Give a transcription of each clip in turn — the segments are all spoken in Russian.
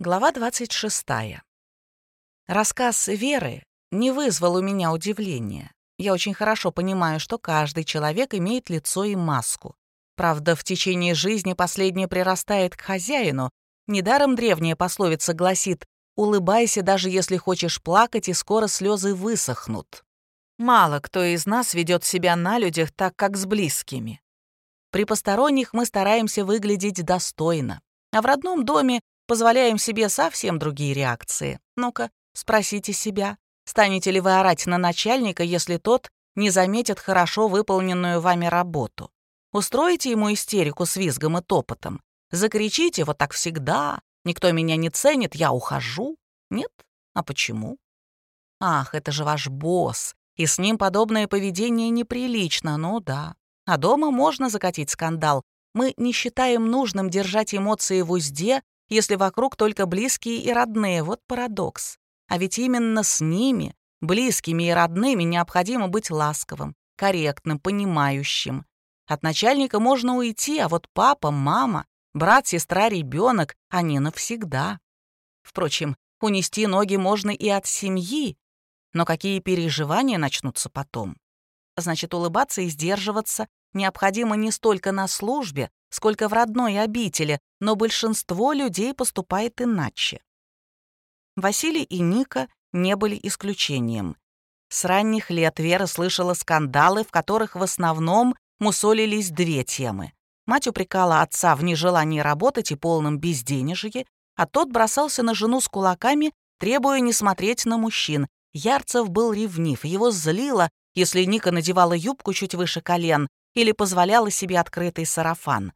Глава 26. Рассказ Веры не вызвал у меня удивления. Я очень хорошо понимаю, что каждый человек имеет лицо и маску. Правда, в течение жизни последнее прирастает к хозяину. Недаром древняя пословица гласит «Улыбайся, даже если хочешь плакать, и скоро слезы высохнут». Мало кто из нас ведет себя на людях так, как с близкими. При посторонних мы стараемся выглядеть достойно, а в родном доме позволяем себе совсем другие реакции. Ну-ка, спросите себя, станете ли вы орать на начальника, если тот не заметит хорошо выполненную вами работу? Устроите ему истерику с визгом и топотом? Закричите вот так всегда, никто меня не ценит, я ухожу? Нет? А почему? Ах, это же ваш босс, и с ним подобное поведение неприлично, ну да. А дома можно закатить скандал. Мы не считаем нужным держать эмоции в узде если вокруг только близкие и родные. Вот парадокс. А ведь именно с ними, близкими и родными, необходимо быть ласковым, корректным, понимающим. От начальника можно уйти, а вот папа, мама, брат, сестра, ребенок, они навсегда. Впрочем, унести ноги можно и от семьи, но какие переживания начнутся потом? Значит, улыбаться и сдерживаться необходимо не столько на службе, сколько в родной обители, но большинство людей поступает иначе. Василий и Ника не были исключением. С ранних лет Вера слышала скандалы, в которых в основном мусолились две темы. Мать упрекала отца в нежелании работать и полном безденежье, а тот бросался на жену с кулаками, требуя не смотреть на мужчин. Ярцев был ревнив, его злило, если Ника надевала юбку чуть выше колен или позволяла себе открытый сарафан.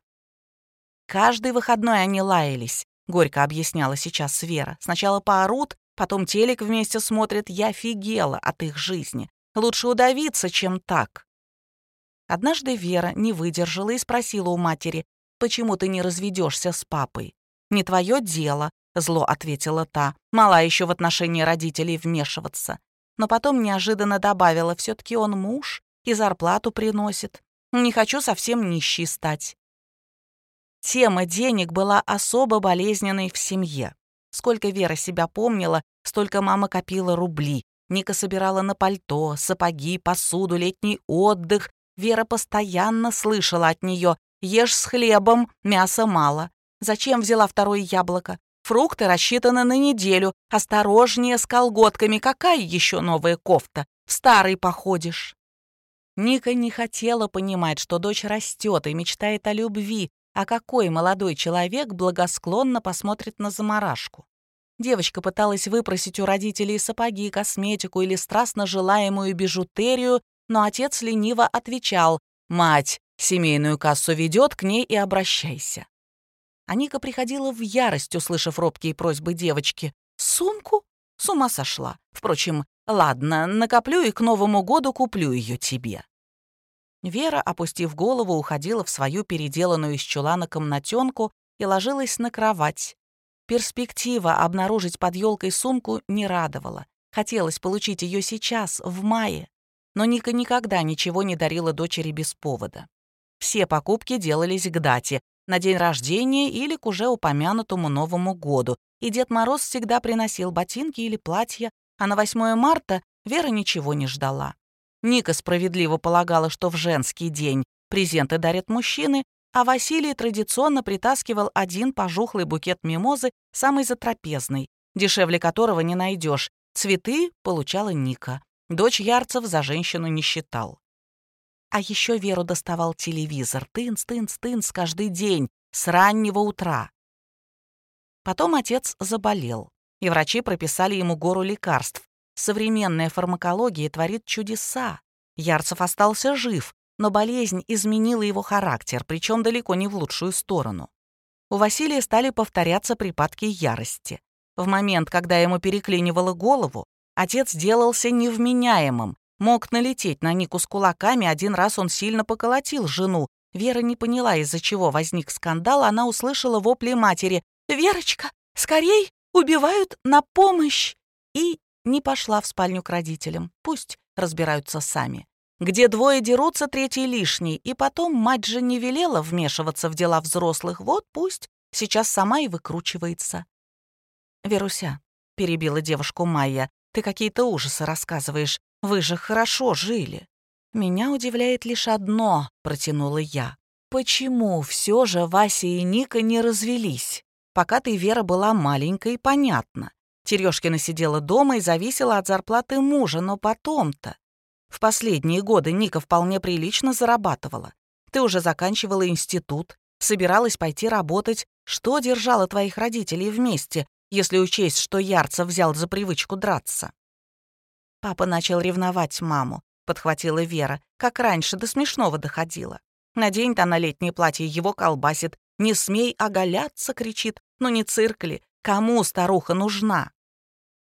Каждый выходной они лаялись, горько объясняла сейчас Вера. Сначала поорут, потом телек вместе смотрят. Я офигела от их жизни. Лучше удавиться, чем так. Однажды Вера не выдержала и спросила у матери, «Почему ты не разведешься с папой?» «Не твое дело», — зло ответила та. «Мала еще в отношении родителей вмешиваться». Но потом неожиданно добавила, «Все-таки он муж и зарплату приносит. Не хочу совсем нищей стать». Тема денег была особо болезненной в семье. Сколько Вера себя помнила, столько мама копила рубли. Ника собирала на пальто, сапоги, посуду, летний отдых. Вера постоянно слышала от нее «Ешь с хлебом, мяса мало». Зачем взяла второе яблоко? Фрукты рассчитаны на неделю. Осторожнее с колготками. Какая еще новая кофта? В старой походишь. Ника не хотела понимать, что дочь растет и мечтает о любви, а какой молодой человек благосклонно посмотрит на заморашку? Девочка пыталась выпросить у родителей сапоги, косметику или страстно желаемую бижутерию, но отец лениво отвечал «Мать, семейную кассу ведет, к ней и обращайся». Аника приходила в ярость, услышав робкие просьбы девочки. «Сумку? С ума сошла. Впрочем, ладно, накоплю и к Новому году куплю ее тебе». Вера, опустив голову, уходила в свою переделанную из чулана комнатенку и ложилась на кровать. Перспектива обнаружить под елкой сумку не радовала. Хотелось получить ее сейчас, в мае. Но Ника никогда ничего не дарила дочери без повода. Все покупки делались к дате, на день рождения или к уже упомянутому Новому году, и Дед Мороз всегда приносил ботинки или платья, а на 8 марта Вера ничего не ждала. Ника справедливо полагала, что в женский день презенты дарят мужчины, а Василий традиционно притаскивал один пожухлый букет мимозы, самый затрапезный, дешевле которого не найдешь. Цветы получала Ника. Дочь Ярцев за женщину не считал. А еще Веру доставал телевизор. Тынц, тынц, тынц каждый день, с раннего утра. Потом отец заболел, и врачи прописали ему гору лекарств, Современная фармакология творит чудеса. Ярцев остался жив, но болезнь изменила его характер, причем далеко не в лучшую сторону. У Василия стали повторяться припадки ярости. В момент, когда ему переклинивало голову, отец делался невменяемым, мог налететь на Нику с кулаками, один раз он сильно поколотил жену. Вера не поняла, из-за чего возник скандал, она услышала вопли матери «Верочка, скорей, убивают на помощь!» и не пошла в спальню к родителям. Пусть разбираются сами. Где двое дерутся, третий лишний. И потом мать же не велела вмешиваться в дела взрослых. Вот пусть сейчас сама и выкручивается. «Веруся», — перебила девушку Майя, — «ты какие-то ужасы рассказываешь. Вы же хорошо жили». «Меня удивляет лишь одно», — протянула я. «Почему все же Вася и Ника не развелись? Пока ты, Вера, была маленькой, понятно. Терешкина сидела дома и зависела от зарплаты мужа, но потом-то... В последние годы Ника вполне прилично зарабатывала. Ты уже заканчивала институт, собиралась пойти работать. Что держало твоих родителей вместе, если учесть, что Ярцев взял за привычку драться? Папа начал ревновать маму, подхватила Вера, как раньше, до смешного доходила. Надень-то на летнее платье, его колбасит. «Не смей оголяться!» — кричит. «Ну не цирк ли? Кому старуха нужна?»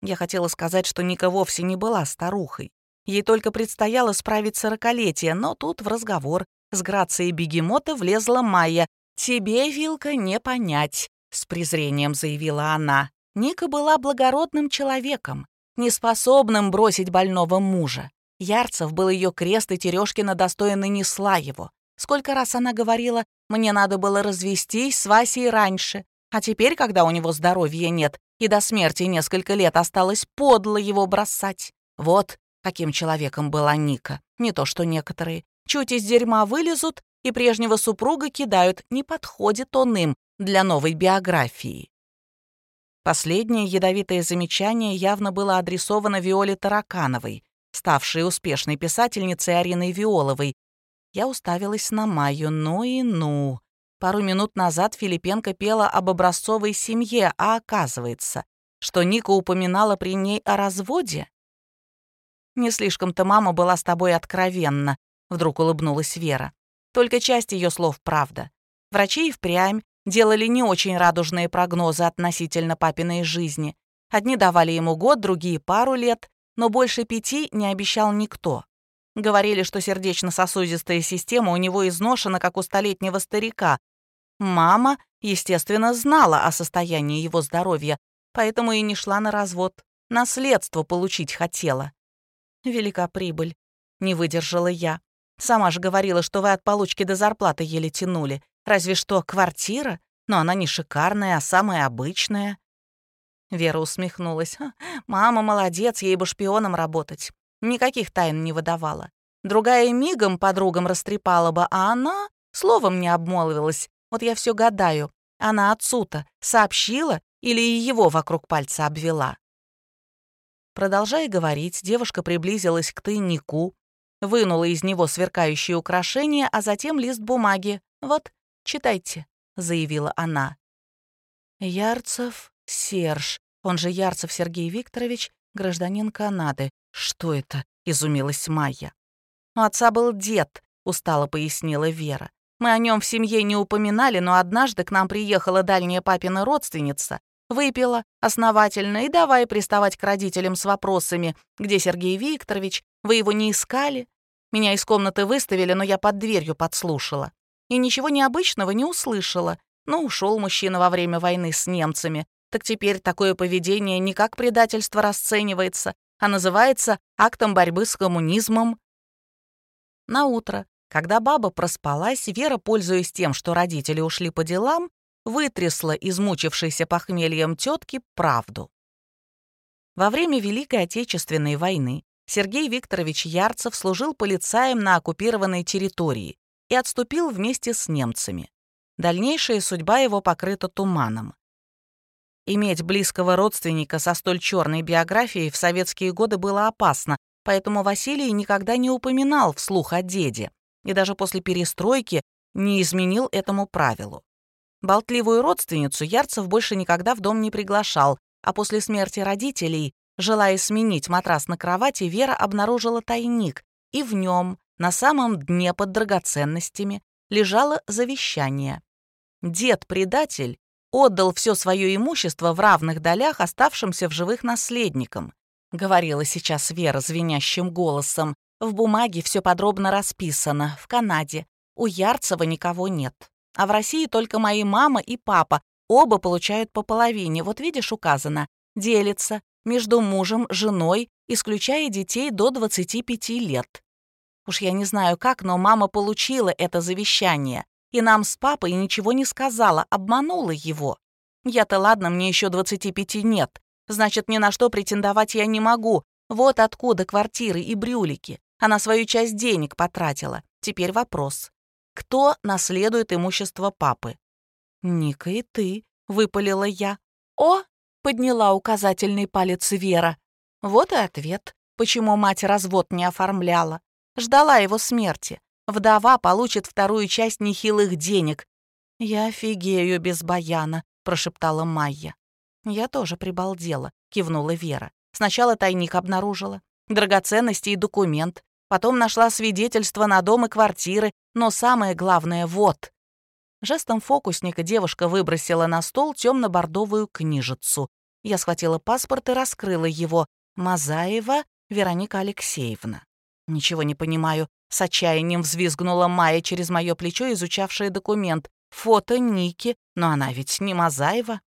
Я хотела сказать, что Ника вовсе не была старухой. Ей только предстояло справить сорокалетие, но тут в разговор с грацией бегемота влезла Майя. «Тебе, Вилка, не понять», — с презрением заявила она. Ника была благородным человеком, неспособным бросить больного мужа. Ярцев был ее крест, и Терешкина достойно несла его. Сколько раз она говорила, мне надо было развестись с Васей раньше, а теперь, когда у него здоровья нет и до смерти несколько лет осталось подло его бросать. Вот каким человеком была Ника, не то что некоторые. Чуть из дерьма вылезут и прежнего супруга кидают, не подходит он им для новой биографии. Последнее ядовитое замечание явно было адресовано Виоле Таракановой, ставшей успешной писательницей Ариной Виоловой. Я уставилась на Майю, ну и ну. Пару минут назад Филипенко пела об образцовой семье, а оказывается, что Ника упоминала при ней о разводе. «Не слишком-то мама была с тобой откровенна», — вдруг улыбнулась Вера. Только часть ее слов правда. Врачи и впрямь делали не очень радужные прогнозы относительно папиной жизни. Одни давали ему год, другие — пару лет, но больше пяти не обещал никто. Говорили, что сердечно-сосудистая система у него изношена, как у столетнего старика. Мама, естественно, знала о состоянии его здоровья, поэтому и не шла на развод. Наследство получить хотела. Велика прибыль. Не выдержала я. Сама же говорила, что вы от получки до зарплаты еле тянули. Разве что квартира, но она не шикарная, а самая обычная. Вера усмехнулась. «Мама молодец, ей бы шпионом работать. Никаких тайн не выдавала. Другая мигом подругам растрепала бы, а она словом не обмолвилась. Вот я все гадаю, она отцу-то сообщила или его вокруг пальца обвела?» Продолжая говорить, девушка приблизилась к тайнику, вынула из него сверкающее украшение, а затем лист бумаги. «Вот, читайте», — заявила она. «Ярцев Серж, он же Ярцев Сергей Викторович, гражданин Канады. Что это?» — изумилась Майя. «У отца был дед», — устало пояснила Вера. «Мы о нем в семье не упоминали, но однажды к нам приехала дальняя папина родственница, Выпила основательно и давай приставать к родителям с вопросами, где Сергей Викторович, вы его не искали? Меня из комнаты выставили, но я под дверью подслушала. И ничего необычного не услышала. Ну, ушел мужчина во время войны с немцами. Так теперь такое поведение не как предательство расценивается, а называется актом борьбы с коммунизмом. На утро, когда баба проспалась, Вера, пользуясь тем, что родители ушли по делам, вытрясла измучившейся похмельем тетки правду. Во время Великой Отечественной войны Сергей Викторович Ярцев служил полицаем на оккупированной территории и отступил вместе с немцами. Дальнейшая судьба его покрыта туманом. Иметь близкого родственника со столь черной биографией в советские годы было опасно, поэтому Василий никогда не упоминал вслух о деде и даже после перестройки не изменил этому правилу. Болтливую родственницу Ярцев больше никогда в дом не приглашал, а после смерти родителей, желая сменить матрас на кровати, Вера обнаружила тайник, и в нем, на самом дне под драгоценностями, лежало завещание. Дед-предатель отдал все свое имущество в равных долях оставшимся в живых наследникам, говорила сейчас Вера звенящим голосом. В бумаге все подробно расписано, в Канаде. У Ярцева никого нет. А в России только мои мама и папа. Оба получают по половине. Вот видишь, указано. Делится между мужем, женой, исключая детей до 25 лет. Уж я не знаю как, но мама получила это завещание. И нам с папой ничего не сказала, обманула его. Я-то ладно, мне еще 25 нет. Значит, ни на что претендовать я не могу. Вот откуда квартиры и брюлики. Она свою часть денег потратила. Теперь вопрос. Кто наследует имущество папы? «Ника и ты», — выпалила я. «О!» — подняла указательный палец Вера. Вот и ответ, почему мать развод не оформляла. Ждала его смерти. Вдова получит вторую часть нехилых денег. «Я офигею без баяна», — прошептала Майя. «Я тоже прибалдела», — кивнула Вера. «Сначала тайник обнаружила, драгоценности и документ. Потом нашла свидетельство на дом и квартиры, но самое главное — вот». Жестом фокусника девушка выбросила на стол темно-бордовую книжицу. Я схватила паспорт и раскрыла его. Мазаева Вероника Алексеевна. «Ничего не понимаю», — с отчаянием взвизгнула Майя через мое плечо, изучавшая документ. «Фото Ники, но она ведь не Мазаева».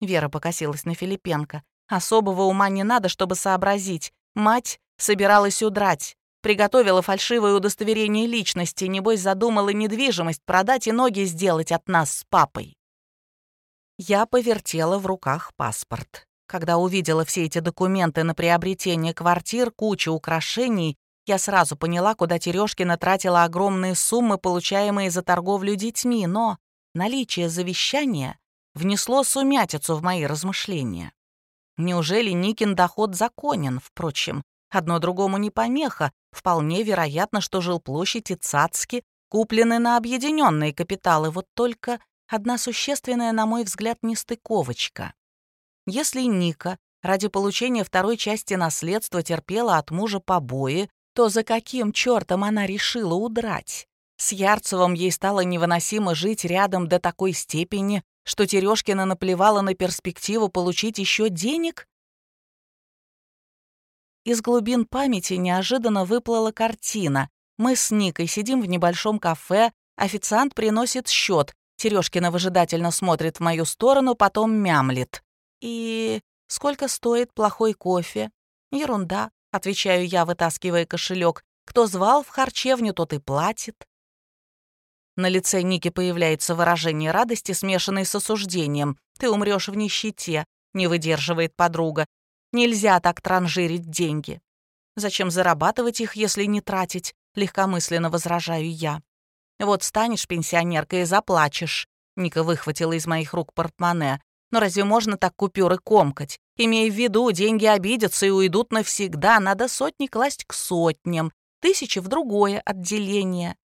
Вера покосилась на Филипенко. Особого ума не надо, чтобы сообразить. Мать собиралась удрать. Приготовила фальшивое удостоверение личности, небось задумала недвижимость продать и ноги сделать от нас с папой. Я повертела в руках паспорт. Когда увидела все эти документы на приобретение квартир, кучу украшений, я сразу поняла, куда Терешкина тратила огромные суммы, получаемые за торговлю детьми, но наличие завещания внесло сумятицу в мои размышления. Неужели Никин доход законен, впрочем? Одно другому не помеха. Вполне вероятно, что жилплощадь и цацки куплены на объединенные капиталы. Вот только одна существенная, на мой взгляд, нестыковочка. Если Ника ради получения второй части наследства терпела от мужа побои, то за каким чертом она решила удрать? С Ярцевым ей стало невыносимо жить рядом до такой степени, что Терешкина наплевала на перспективу получить еще денег? Из глубин памяти неожиданно выплыла картина. Мы с Никой сидим в небольшом кафе, официант приносит счет, Терешкина выжидательно смотрит в мою сторону, потом мямлит. «И сколько стоит плохой кофе?» «Ерунда», — отвечаю я, вытаскивая кошелек. «Кто звал в харчевню, тот и платит». На лице Ники появляется выражение радости, смешанной с осуждением. «Ты умрешь в нищете», — не выдерживает подруга. Нельзя так транжирить деньги. Зачем зарабатывать их, если не тратить? Легкомысленно возражаю я. Вот станешь пенсионеркой и заплачешь. Ника выхватила из моих рук портмоне. Но разве можно так купюры комкать? Имея в виду, деньги обидятся и уйдут навсегда. Надо сотни класть к сотням, тысячи в другое отделение.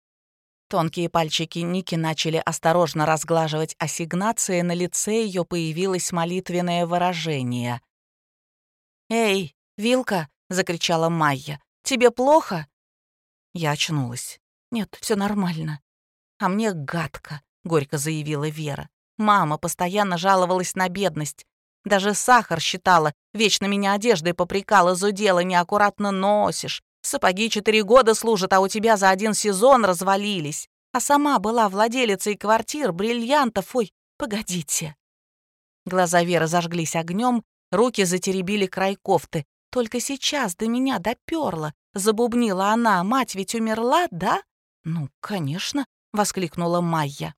Тонкие пальчики Ники начали осторожно разглаживать ассигнации, на лице ее появилось молитвенное выражение. «Эй, Вилка!» — закричала Майя. «Тебе плохо?» Я очнулась. «Нет, все нормально». «А мне гадко», — горько заявила Вера. «Мама постоянно жаловалась на бедность. Даже сахар считала, вечно меня одеждой попрекала, зудела, неаккуратно носишь. Сапоги четыре года служат, а у тебя за один сезон развалились. А сама была владелицей квартир, бриллиантов. Ой, погодите». Глаза Веры зажглись огнем, Руки затеребили край кофты. Только сейчас до меня доперло. Забубнила она. Мать ведь умерла, да? Ну, конечно, воскликнула Майя.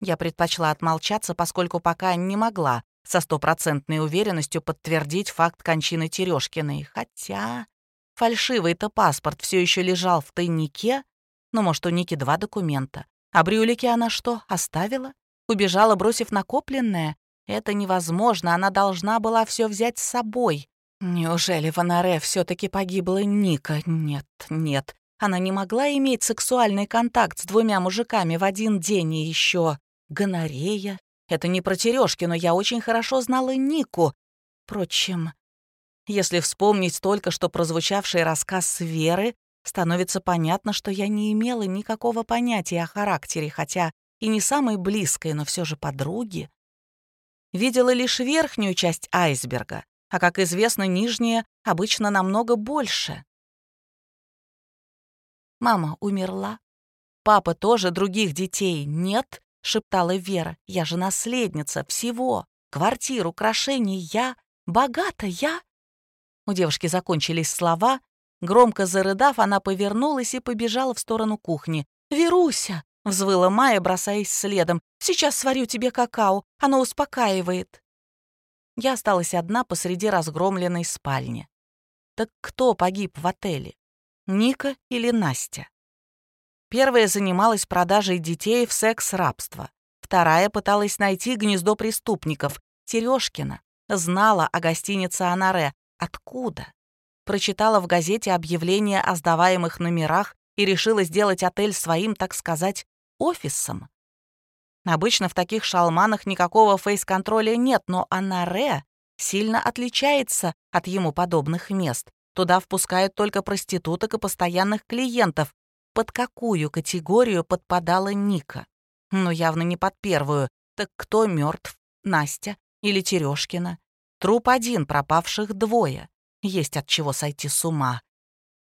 Я предпочла отмолчаться, поскольку пока не могла со стопроцентной уверенностью подтвердить факт кончины Терешкиной. Хотя фальшивый-то паспорт все еще лежал в тайнике. Ну, может, у Ники два документа. А брюлики она что, оставила? Убежала, бросив накопленное? Это невозможно, она должна была все взять с собой. Неужели в Анаре все-таки погибла Ника? Нет, нет. Она не могла иметь сексуальный контакт с двумя мужиками в один день и еще гонорея. Это не про Терешки, но я очень хорошо знала Нику. Впрочем, если вспомнить только что прозвучавший рассказ Веры, становится понятно, что я не имела никакого понятия о характере, хотя и не самой близкой, но все же подруги видела лишь верхнюю часть айсберга, а, как известно, нижняя обычно намного больше. «Мама умерла. Папа тоже других детей нет?» — шептала Вера. «Я же наследница всего. Квартир, украшений. Я богата, я...» У девушки закончились слова. Громко зарыдав, она повернулась и побежала в сторону кухни. «Веруся!» — взвыла Майя, бросаясь следом. «Сейчас сварю тебе какао, оно успокаивает». Я осталась одна посреди разгромленной спальни. Так кто погиб в отеле? Ника или Настя? Первая занималась продажей детей в секс-рабство. Вторая пыталась найти гнездо преступников. Терешкина знала о гостинице «Анаре». Откуда? Прочитала в газете объявление о сдаваемых номерах и решила сделать отель своим, так сказать, офисом. Обычно в таких шалманах никакого фейс-контроля нет, но Анаре сильно отличается от ему подобных мест. Туда впускают только проституток и постоянных клиентов. Под какую категорию подпадала Ника? Ну, явно не под первую. Так кто мертв? Настя или Терешкина? Труп один, пропавших двое. Есть от чего сойти с ума.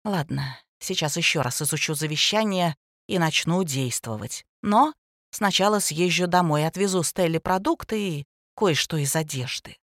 Ладно, сейчас еще раз изучу завещание и начну действовать. Но сначала съезжу домой, отвезу Стелле продукты и кое-что из одежды.